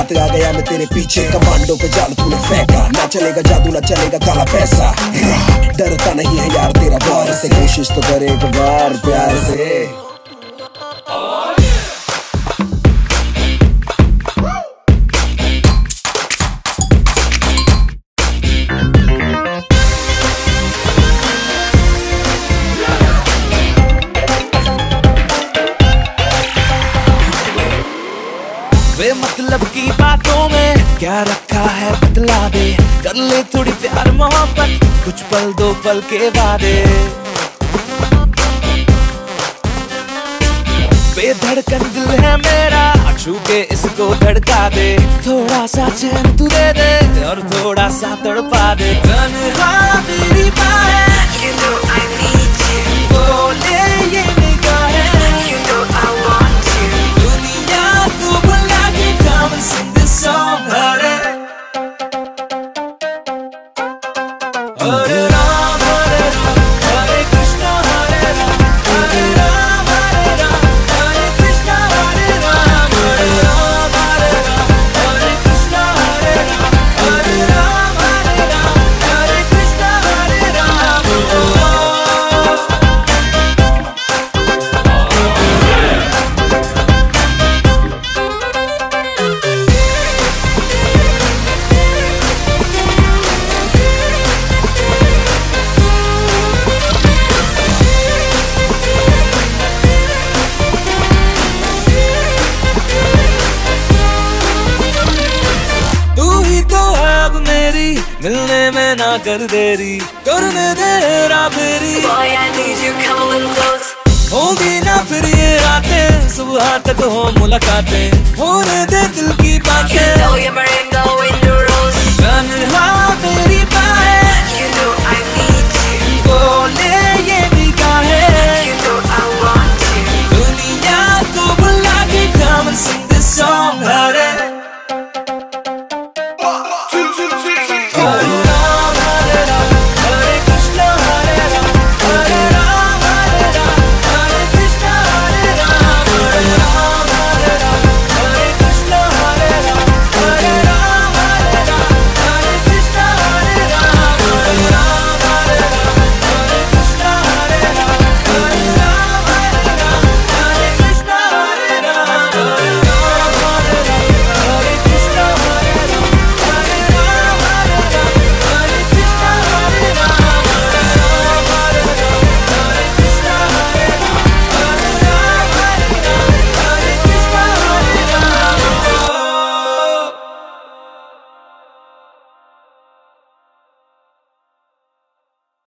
ही रात आ गया मैं तेरे पीछे कमांडो पे जाल तूने फेंका। ना चलेगा जादू, ना चलेगा काला पैसा। डरता नहीं है यार तेरा बार से। कोशिश तो करे एक बार प्यार से। वे मतलब की बातों में क्या रखा है बतला दे कर ले थोड़ी प्यार मोहब्बत, कुछ पल दो पल के वादे। बेधड़कन दिल है मेरा छू के इसको धड़का दे। थोड़ा सा चैन तू दे दे और थोड़ा सा तड़पा दे। मेरी बात know But मिलने में ना कर देरी करने दे राबेरी Boy होगी ना फिर ये रातें सुबह तक हो मुलाकातें होने दे दिल की बातें।